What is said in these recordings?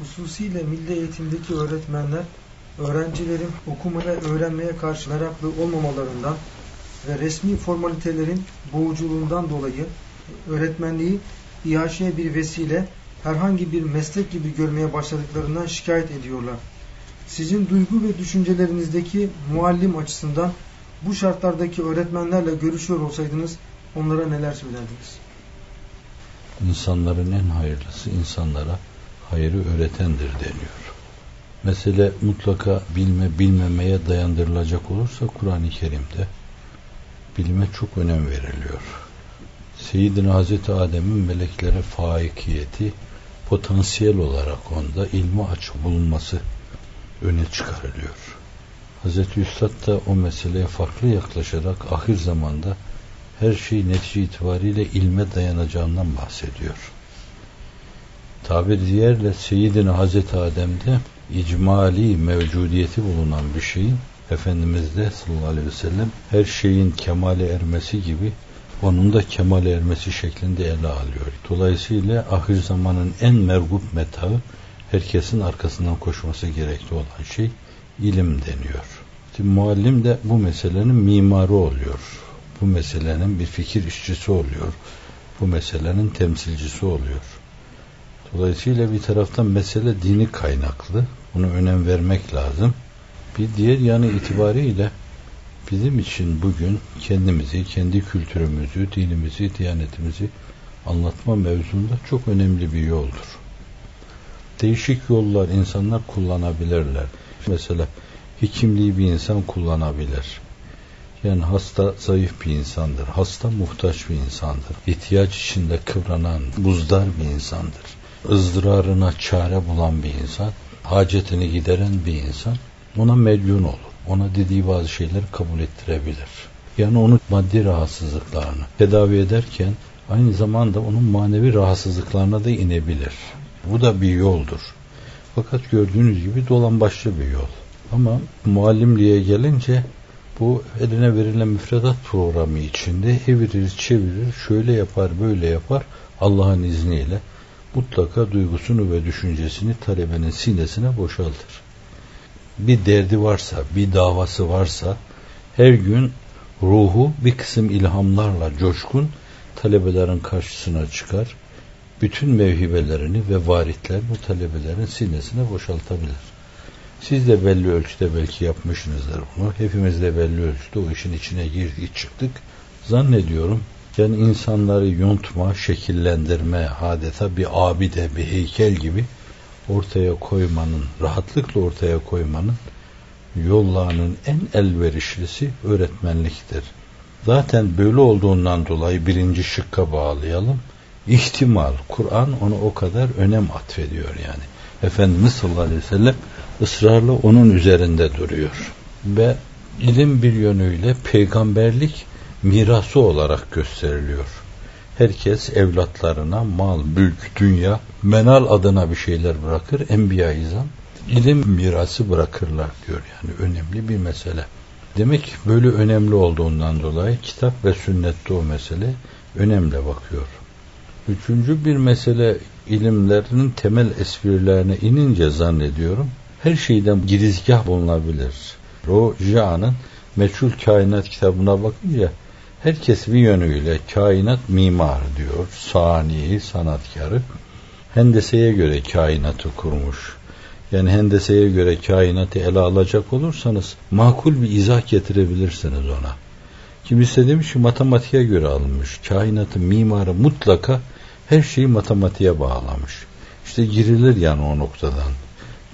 hususiyle milli eğitimdeki öğretmenler öğrencilerin okumaya öğrenmeye karşı meraklı olmamalarından ve resmi formalitelerin boğuculuğundan dolayı öğretmenliği iaşeye bir vesile herhangi bir meslek gibi görmeye başladıklarından şikayet ediyorlar. Sizin duygu ve düşüncelerinizdeki muallim açısından bu şartlardaki öğretmenlerle görüşüyor olsaydınız onlara neler söylerdiniz? İnsanların en hayırlısı insanlara hayrı öğretendir deniyor. Mesele mutlaka bilme bilmemeye dayandırılacak olursa Kur'an-ı Kerim'de bilime çok önem veriliyor. Seyyidina Hazreti Adem'in meleklere faikiyeti potansiyel olarak onda ilmi açık bulunması öne çıkarılıyor. Hazreti Üstad da o meseleye farklı yaklaşarak ahir zamanda her şey netice itibariyle ilme dayanacağından bahsediyor. Tabir diğerle Seyyidina Hazreti Adem'de icmali mevcudiyeti bulunan bir şeyin Efendimiz de sallallahu aleyhi ve sellem her şeyin kemale ermesi gibi onun da kemale ermesi şeklinde ele alıyor. Dolayısıyla ahir zamanın en mergup metağı herkesin arkasından koşması gerekli olan şey ilim deniyor. Şimdi muallim de bu meselenin mimarı oluyor. Bu meselenin bir fikir işçisi oluyor. Bu meselenin temsilcisi oluyor. Dolayısıyla bir taraftan mesele dini kaynaklı. Buna önem vermek lazım. Bir diğer yanı itibariyle bizim için bugün kendimizi, kendi kültürümüzü, dinimizi, diyanetimizi anlatma mevzunda çok önemli bir yoldur. Değişik yollar insanlar kullanabilirler. Mesela hekimliği bir insan kullanabilir. Yani hasta zayıf bir insandır. Hasta muhtaç bir insandır. İhtiyaç içinde kıvranan, buzdar bir insandır. Izdırarına çare bulan bir insan, hacetini gideren bir insan ona medyun olur. Ona dediği bazı şeyleri kabul ettirebilir. Yani onun maddi rahatsızlıklarını tedavi ederken aynı zamanda onun manevi rahatsızlıklarına da inebilir. Bu da bir yoldur. Fakat gördüğünüz gibi dolan başlı bir yol. Ama muallimliğe gelince bu eline verilen müfredat programı içinde evirir, çevirir, şöyle yapar, böyle yapar Allah'ın izniyle mutlaka duygusunu ve düşüncesini talebenin sinesine boşaltır. Bir derdi varsa, bir davası varsa her gün ruhu bir kısım ilhamlarla coşkun talebelerin karşısına çıkar. Bütün mevhibelerini ve varitler bu talebelerin sinesine boşaltabilir. Siz de belli ölçüde belki yapmışsınızdır bunu. Hepimiz de belli ölçüde o işin içine girdik çıktık. Zannediyorum yani insanları yontma, şekillendirme, adeta bir abide, bir heykel gibi ortaya koymanın, rahatlıkla ortaya koymanın yollarının en elverişlisi öğretmenliktir. Zaten böyle olduğundan dolayı birinci şıkka bağlayalım. İhtimal, Kur'an onu o kadar önem atfediyor yani. Efendimiz sallallahu aleyhi ve sellem ısrarla onun üzerinde duruyor. Ve ilim bir yönüyle peygamberlik mirası olarak gösteriliyor. Herkes evlatlarına mal, mülk, dünya, menal adına bir şeyler bırakır. Enbiya izam ilim mirası bırakırlar diyor. Yani önemli bir mesele. Demek böyle önemli olduğundan dolayı kitap ve sünnette o mesele önemli bakıyor. Üçüncü bir mesele ilimlerinin temel esprilerine inince zannediyorum her şeyden girizgah bulunabilir. O Ja'nın Meçhul Kainat kitabına bakınca herkes bir yönüyle kainat mimar diyor, sani, sanatkarı. Hendeseye göre kainatı kurmuş. Yani hendeseye göre kainatı ele alacak olursanız makul bir izah getirebilirsiniz ona. Kimisi demiş ki matematiğe göre alınmış. Kainatın mimarı mutlaka her şeyi matematiğe bağlamış. İşte girilir yani o noktadan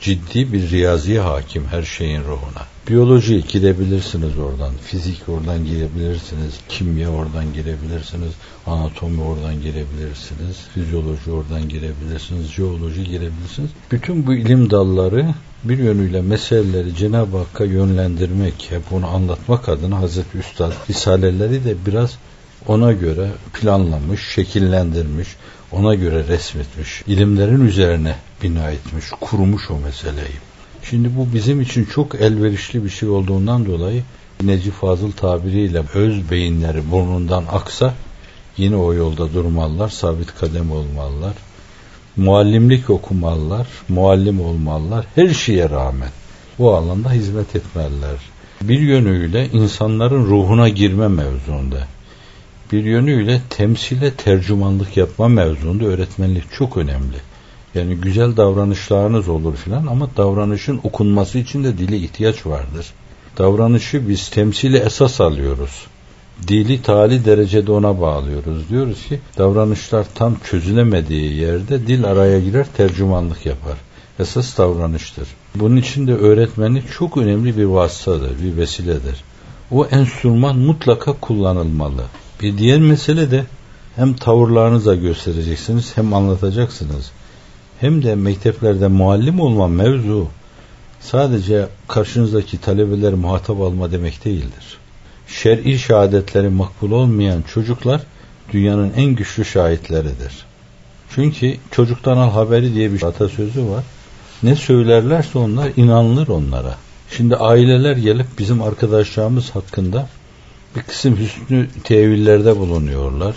ciddi bir riyazi hakim her şeyin ruhuna. Biyoloji girebilirsiniz oradan, fizik oradan girebilirsiniz, kimya oradan girebilirsiniz, anatomi oradan girebilirsiniz, fizyoloji oradan girebilirsiniz, jeoloji girebilirsiniz. Bütün bu ilim dalları bir yönüyle meseleleri Cenab-ı Hakk'a yönlendirmek, hep onu anlatmak adına Hazreti Üstad Risaleleri de biraz ona göre planlamış, şekillendirmiş, ona göre resmetmiş, ilimlerin üzerine bina etmiş, kurmuş o meseleyi. Şimdi bu bizim için çok elverişli bir şey olduğundan dolayı Necip Fazıl tabiriyle öz beyinleri burnundan aksa yine o yolda durmalılar, sabit kadem olmalılar. muallimlik okumalılar, muallim olmalılar her şeye rağmen. Bu alanda hizmet etmeliler. Bir yönüyle insanların ruhuna girme mevzuunda. Bir yönüyle temsile tercümanlık yapma mevzuunda öğretmenlik çok önemli. Yani güzel davranışlarınız olur filan ama davranışın okunması için de dile ihtiyaç vardır. Davranışı biz temsili esas alıyoruz. Dili tali derecede ona bağlıyoruz. Diyoruz ki davranışlar tam çözülemediği yerde dil araya girer tercümanlık yapar. Esas davranıştır. Bunun için de öğretmenlik çok önemli bir vasıtadır, bir vesiledir. O enstrüman mutlaka kullanılmalı. Bir diğer mesele de hem tavırlarınızla göstereceksiniz hem anlatacaksınız. Hem de mekteplerde muallim olma mevzu sadece karşınızdaki talebeleri muhatap alma demek değildir. Şer'i şehadetleri makbul olmayan çocuklar dünyanın en güçlü şahitleridir. Çünkü çocuktan al haberi diye bir atasözü var. Ne söylerlerse onlar inanılır onlara. Şimdi aileler gelip bizim arkadaşlarımız hakkında bir kısım hüsnü tevillerde bulunuyorlar.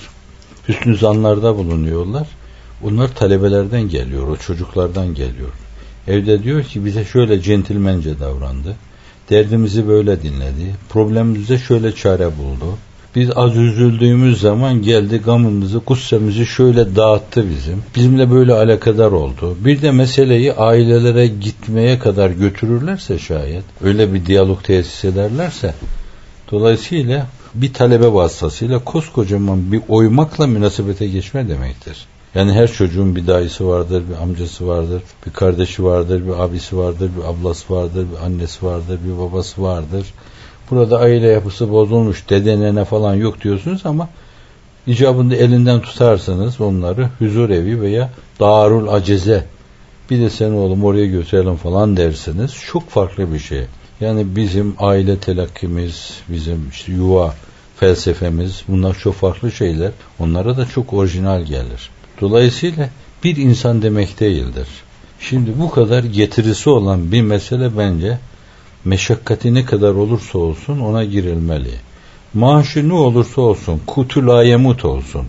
Hüsnü zanlarda bulunuyorlar. Bunlar talebelerden geliyor, o çocuklardan geliyor. Evde diyor ki bize şöyle centilmence davrandı. Derdimizi böyle dinledi. Problemimize şöyle çare buldu. Biz az üzüldüğümüz zaman geldi gamımızı, kussemizi şöyle dağıttı bizim. Bizimle böyle alakadar oldu. Bir de meseleyi ailelere gitmeye kadar götürürlerse şayet, öyle bir diyalog tesis ederlerse, dolayısıyla bir talebe vasıtasıyla koskocaman bir oymakla münasebete geçme demektir. Yani her çocuğun bir dayısı vardır, bir amcası vardır, bir kardeşi vardır, bir abisi vardır, bir ablası vardır, bir annesi vardır, bir babası vardır. Burada aile yapısı bozulmuş, dede falan yok diyorsunuz ama icabında elinden tutarsanız onları huzur evi veya darul aceze bir de sen oğlum oraya götürelim falan dersiniz. Çok farklı bir şey. Yani bizim aile telakkimiz, bizim işte yuva felsefemiz bunlar çok farklı şeyler. Onlara da çok orijinal gelir. Dolayısıyla bir insan demek değildir. Şimdi bu kadar getirisi olan bir mesele bence meşakkati ne kadar olursa olsun ona girilmeli. Maaşı ne olursa olsun, kutulayemut olsun.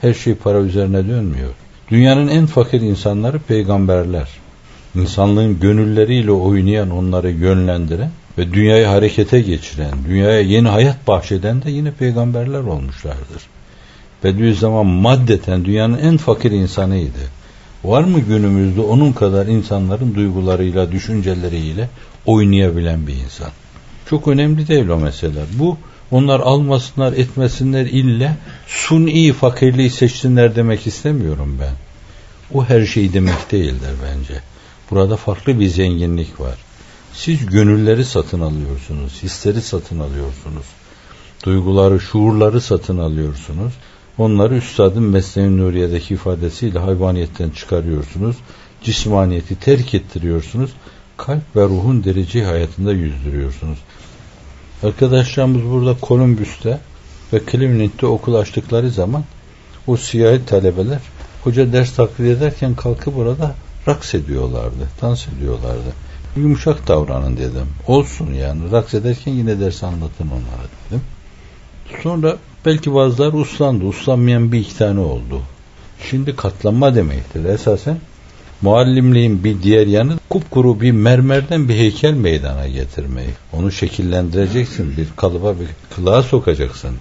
Her şey para üzerine dönmüyor. Dünyanın en fakir insanları peygamberler. İnsanlığın gönülleriyle oynayan, onları yönlendiren ve dünyayı harekete geçiren, dünyaya yeni hayat bahşeden de yine peygamberler olmuşlardır. Bediüzzaman maddeten dünyanın en fakir insanıydı. Var mı günümüzde onun kadar insanların duygularıyla, düşünceleriyle oynayabilen bir insan? Çok önemli değil o meseleler. Bu onlar almasınlar, etmesinler ille suni fakirliği seçsinler demek istemiyorum ben. O her şey demek değildir bence. Burada farklı bir zenginlik var. Siz gönülleri satın alıyorsunuz, hisleri satın alıyorsunuz. Duyguları, şuurları satın alıyorsunuz. Onları üstadın Mesnevi Nuriye'deki ifadesiyle hayvaniyetten çıkarıyorsunuz. Cismaniyeti terk ettiriyorsunuz. Kalp ve ruhun derece hayatında yüzdürüyorsunuz. Arkadaşlarımız burada Columbus'ta ve Cleveland'de okul açtıkları zaman o siyahi talebeler hoca ders taklit ederken kalkıp burada raks ediyorlardı, dans ediyorlardı. Yumuşak davranın dedim. Olsun yani. Raks ederken yine ders anlatın onlara dedim. Sonra belki bazıları uslandı. Uslanmayan bir iki tane oldu. Şimdi katlanma demektir. Esasen muallimliğin bir diğer yanı kupkuru bir mermerden bir heykel meydana getirmeyi. Onu şekillendireceksin. Bir kalıba bir kılığa sokacaksın.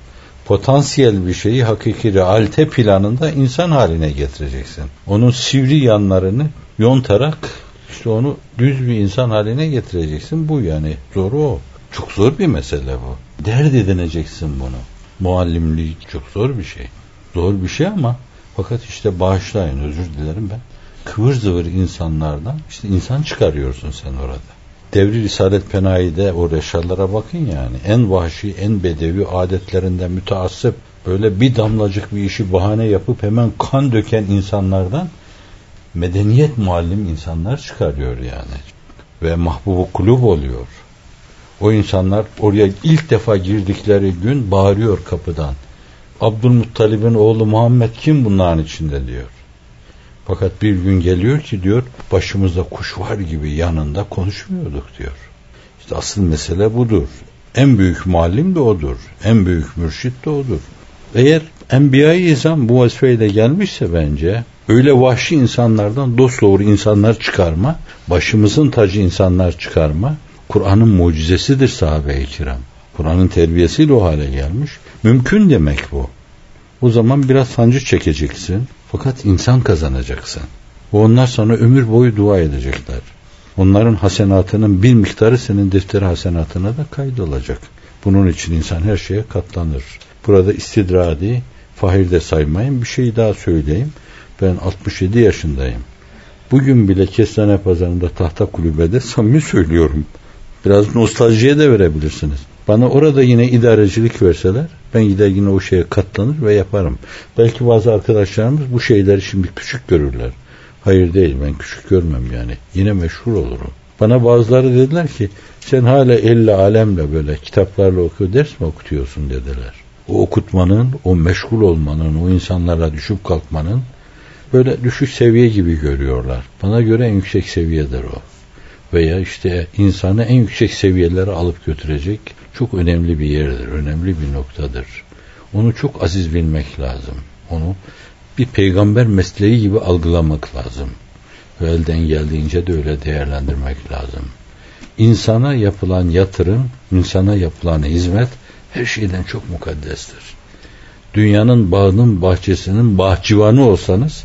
Potansiyel bir şeyi hakiki realite planında insan haline getireceksin. Onun sivri yanlarını yontarak işte onu düz bir insan haline getireceksin. Bu yani zoru o. Çok zor bir mesele bu. Dert edineceksin bunu. Muallimlik çok zor bir şey. Zor bir şey ama fakat işte bağışlayın özür dilerim ben. Kıvır zıvır insanlardan işte insan çıkarıyorsun sen orada. Devri Risalet Penayi'de o reşallara bakın yani. En vahşi, en bedevi adetlerinden müteassıp böyle bir damlacık bir işi bahane yapıp hemen kan döken insanlardan medeniyet muallim insanlar çıkarıyor yani. Ve mahbubu kulüp oluyor. O insanlar oraya ilk defa girdikleri gün bağırıyor kapıdan. Abdülmuttalib'in oğlu Muhammed kim bunların içinde diyor. Fakat bir gün geliyor ki diyor başımızda kuş var gibi yanında konuşmuyorduk diyor. İşte asıl mesele budur. En büyük muallim de odur. En büyük mürşit de odur. Eğer Enbiya-i İzam bu vazifeyle gelmişse bence Öyle vahşi insanlardan dost doğru insanlar çıkarma, başımızın tacı insanlar çıkarma, Kur'an'ın mucizesidir sahabe-i kiram. Kur'an'ın terbiyesiyle o hale gelmiş. Mümkün demek bu. O zaman biraz sancı çekeceksin. Fakat insan kazanacaksın. onlar sana ömür boyu dua edecekler. Onların hasenatının bir miktarı senin defteri hasenatına da kaydolacak. Bunun için insan her şeye katlanır. Burada istidradi, fahir de saymayın. Bir şey daha söyleyeyim. Ben 67 yaşındayım. Bugün bile Kestane Pazarı'nda tahta kulübede samimi söylüyorum. Biraz nostaljiye de verebilirsiniz. Bana orada yine idarecilik verseler ben gider yine o şeye katlanır ve yaparım. Belki bazı arkadaşlarımız bu şeyleri şimdi küçük görürler. Hayır değil ben küçük görmem yani. Yine meşhur olurum. Bana bazıları dediler ki sen hala elle alemle böyle kitaplarla okuyor ders mi okutuyorsun dediler. O okutmanın, o meşgul olmanın, o insanlara düşüp kalkmanın böyle düşük seviye gibi görüyorlar. Bana göre en yüksek seviyedir o. Veya işte insanı en yüksek seviyelere alıp götürecek çok önemli bir yerdir, önemli bir noktadır. Onu çok aziz bilmek lazım. Onu bir peygamber mesleği gibi algılamak lazım. Ve elden geldiğince de öyle değerlendirmek lazım. İnsana yapılan yatırım, insana yapılan hizmet her şeyden çok mukaddestir. Dünyanın bağının bahçesinin bahçıvanı olsanız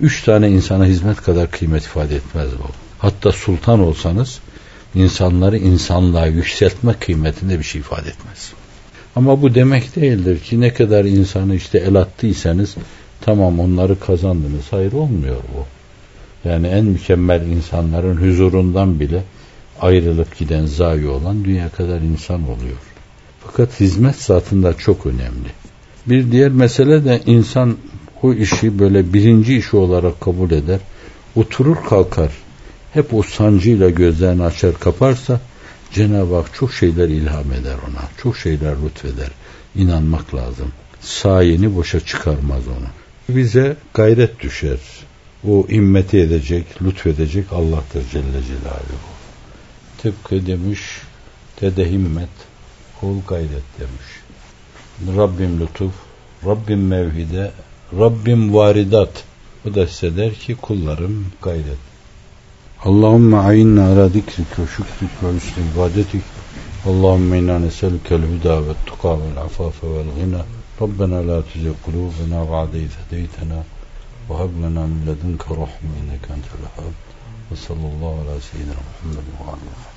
üç tane insana hizmet kadar kıymet ifade etmez bu. Hatta sultan olsanız insanları insanlığa yükseltme kıymetinde bir şey ifade etmez. Ama bu demek değildir ki ne kadar insanı işte el attıysanız tamam onları kazandınız. Hayır olmuyor bu. Yani en mükemmel insanların huzurundan bile ayrılıp giden zayi olan dünya kadar insan oluyor. Fakat hizmet zatında çok önemli. Bir diğer mesele de insan o işi böyle birinci işi olarak kabul eder. Oturur kalkar. Hep o sancıyla gözlerini açar kaparsa Cenab-ı Hak çok şeyler ilham eder ona. Çok şeyler lütfeder. İnanmak lazım. Sayeni boşa çıkarmaz onu. Bize gayret düşer. O immeti edecek, lütfedecek Allah'tır Celle Celaluhu. Tıpkı demiş, dede himmet, kul gayret demiş. Rabbim lütuf, Rabbim mevhide, Rabbim varidat. Bu da size der ki kullarım gayret. اللهم عيننا على ذكرك وشكرك وحسن عبادتك اللهم إنا نسألك الهدى والتقى والعفاف والغنى ربنا لا تزغ قلوبنا بعد إذ هديتنا وهب لنا من لدنك رحمة إنك أنت الوهاب وصلى الله على سيدنا محمد وعلى آله